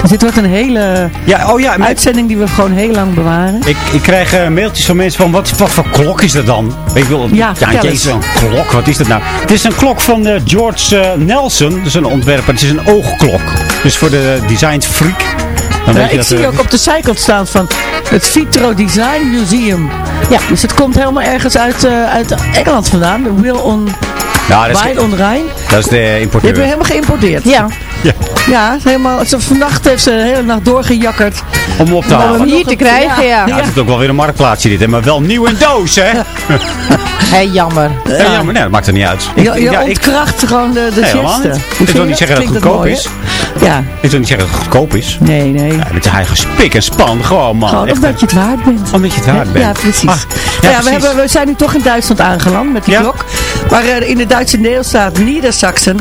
Dus dit wordt een hele Ja, oh ja, uitzending die we gewoon heel lang bewaren. ik, ik krijg eh, mailtjes van mensen van wat, wat voor klok is dat dan? Ik wil, Ja, ja, jezus, eens. een klok, wat is dat nou? Het is een klok van eh, George eh, Nelson, dat is een ontwerper. Het is een oogklok. Dus voor de design freak. Dan Ja, ik zie ook op de zijkant staan van het Vitro Design Museum. Ja, dus het komt helemaal ergens uit, eh, uit Engeland vandaan. De Will on Ja, dat is, Wine on Rijn. dat is de Die hebben we importeur. helemaal geïmporteerd. Ja, Ja, Ja, helemaal, ze, vannacht heeft ze de hele nacht doorgejakkerd. Om op te om halen. hem hier te krijgen, ja. Ja, het is ook wel weer een marktplaatsje dit, hè, maar wel nieuw in doos, hè? Hé, jammer. Ja, ja, maar nee, dat maakt er niet uit. Je, je ja, ik, ontkracht gewoon de, de Nee, helemaal geste. niet. Hoe Ik wil niet zeggen dat het goedkoop mooi, is. Ja, ik wil niet zeggen dat het goedkoop is. nee, nee. Ja, met je eigen spik en span, gewoon man. Gewoon Echt, omdat je het waard bent. Omdat je het waard bent. Ja, precies. Ah, Nou ja, ja, we, hebben, we zijn nu toch in Duitsland aangeland met die Ja. klok. Maar eh, in de Duitse deelstaat Niedersachsen,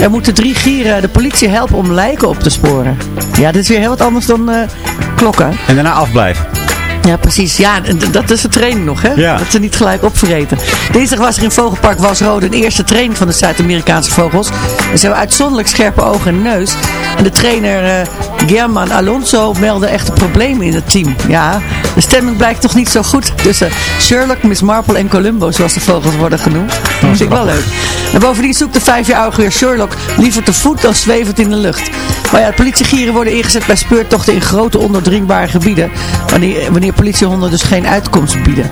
daar moeten drie gieren de politie helpen om lijken op te sporen. Ja, dat is weer heel wat anders dan eh, klokken. En daarna afblijven. Ja, precies. Ja, dat is de training nog, hè? Ja. Dat ze niet gelijk opvreten. Dinsdag was er in Vogelpark Wasrode een eerste training van de Zuid-Amerikaanse vogels. En ze hebben uitzonderlijk scherpe ogen en neus. En de trainer eh German Alonso meldde echte problemen in het team. Ja, de stemming blijkt toch niet zo goed tussen Sherlock, Miss Marple en Columbo, zoals de vogels worden genoemd. Dat vind ik wel leuk. En bovendien zoekt de vijfjarige weer Sherlock liever te voet dan zwevend in de lucht. Maar ja, politiegieren worden ingezet bij speurtochten in grote onderdringbare gebieden. Wanneer, wanneer politiehonden dus geen uitkomst bieden.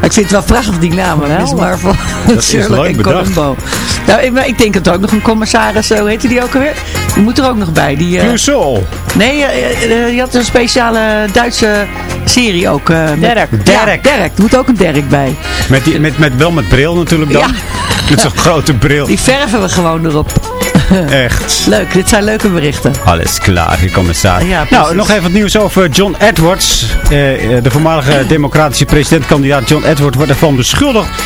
Maar ik vind het wel prachtig die namen. Miss Marvel, is Sherlock leuk en bedacht. Columbo. Nou, ik, maar ik denk dat er ook nog een commissaris, eh, hoe heette die ook alweer? Die moet er ook nog bij. Die, Clouseau. nee, eh, die had een speciale Duitse serie ook. met- Derek. Ja, Derek. Derek. Er moet ook een Derek bij. Met, die, met, met, wel met bril natuurlijk dan. Ja. Met zo'n grote bril. Die verven we gewoon erop. Echt. Leuk, dit zijn leuke berichten. Alles klaar, hier commissaris. Ja, nou, nog even wat nieuws over John Edwards. Eh, eh, de voormalige democratische presidentkandidaat John Edwards wordt ervan beschuldigd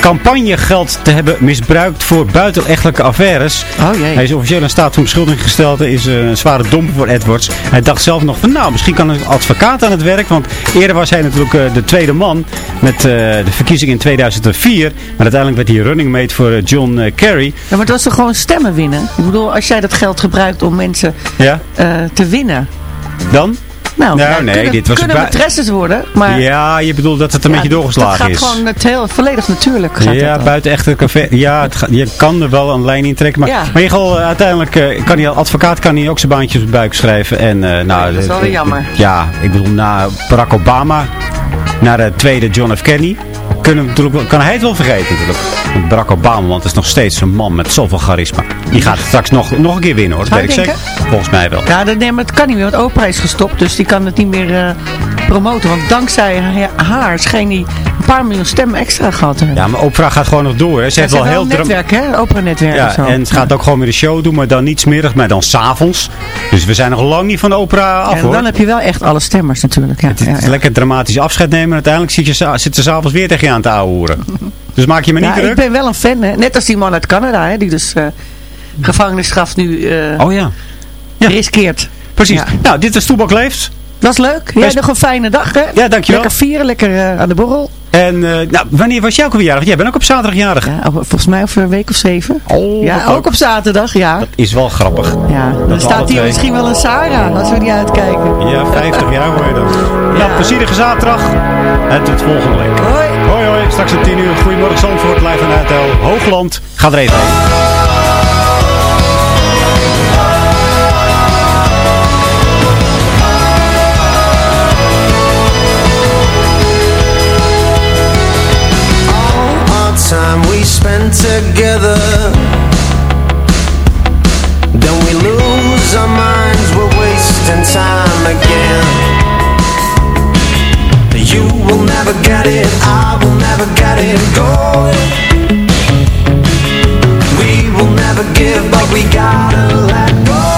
campagnegeld te hebben misbruikt voor buitenechtelijke affaires. Oh jee. Hij is officieel in staat van beschuldiging gesteld. Is eh, een zware domper voor Edwards. Hij dacht zelf nog van nou, misschien kan een advocaat aan het werk. Want eerder was hij natuurlijk eh, de tweede man met eh, de verkiezing in 2004. Maar uiteindelijk werd hij running mate voor John Kerry. Ja, maar het was toch gewoon stemmen winnen? Ik bedoel, als jij dat geld gebruikt om mensen Ja, te winnen. dan? Nou, Nou, ja, nee, kunnen, dit was kunnen matresses worden, maar... Ja, je bedoelt dat het een ja, beetje doorgeslagen dat gaat is. gewoon het heel, volledig natuurlijk. Gaat ja, buiten echte café. Ja, het gaat- je kan er wel een lijn in trekken. Maar, Ja. maar in ieder geval, eh, uiteindelijk eh, kan hij, advocaat kan ook zijn baantje op zijn buik schrijven. En, eh, nou, dat is wel weer jammer. Ja, ik bedoel, na Barack Obama, naar de tweede John F. Kennedy, kunnen kan hij het wel vergeten natuurlijk. Barack Obama, want het is nog steeds een man met zoveel charisma. Die gaat straks nog, nog een keer winnen hoor, dat weet ik zeker. Volgens mij wel. Ja, dat, nee, maar het kan niet meer, want Oprah is gestopt, dus die kan het niet meer eh, promoten. Want dankzij haar- scheen hij een paar miljoen stemmen extra gehad. Ja, maar Oprah gaat gewoon nog door. Hè. Ze Ja, heeft wel heel een netwerk, hè? Oprah-netwerk of Ja, zo. en ze gaat ook gewoon weer de show doen, maar dan niet smerig, maar dan s'avonds. Dus we zijn nog lang niet van de opera af en hoor. dan heb je wel echt alle stemmers natuurlijk. Ja, Het ja, is ja. lekker dramatisch afscheid nemen en uiteindelijk zit, je, zit ze s'avonds weer tegen je aan te ouwehoeren. Dus maak je me niet Ja, druk. ik ben wel een fan, hè? net als die man uit Canada, hè? die dus gevangenisstraf nu eh, Oh ja, riskeert. precies. Ja. Nou, dit is Toebak Leeft. Was leuk. Jij Best- nog een fijne dag, hè? Ja, dankjewel. Lekker vieren, lekker eh, aan de borrel. En eh, nou, wanneer was jij ook weer jarig? Jij bent ook op zaterdag jarig. Ja, volgens mij over een week of zeven. Oh, ja, ook ook. op zaterdag, ja. Is wel grappig. Ja, dan staat hier misschien wel een Sarah, als we niet uitkijken. Ja, 50 jaar hoor je dan. Nou, plezierige zaterdag. En tot volgende week. Hoi. Hoi hoi, straks om 10 uur. Goedemorgen Zandvoort, live vanuit Hoogland. Ga er even heen. Spent together. Then we lose our minds, we're wasting time again. You will never get it, I will never get it going. We will never give, but we gotta let go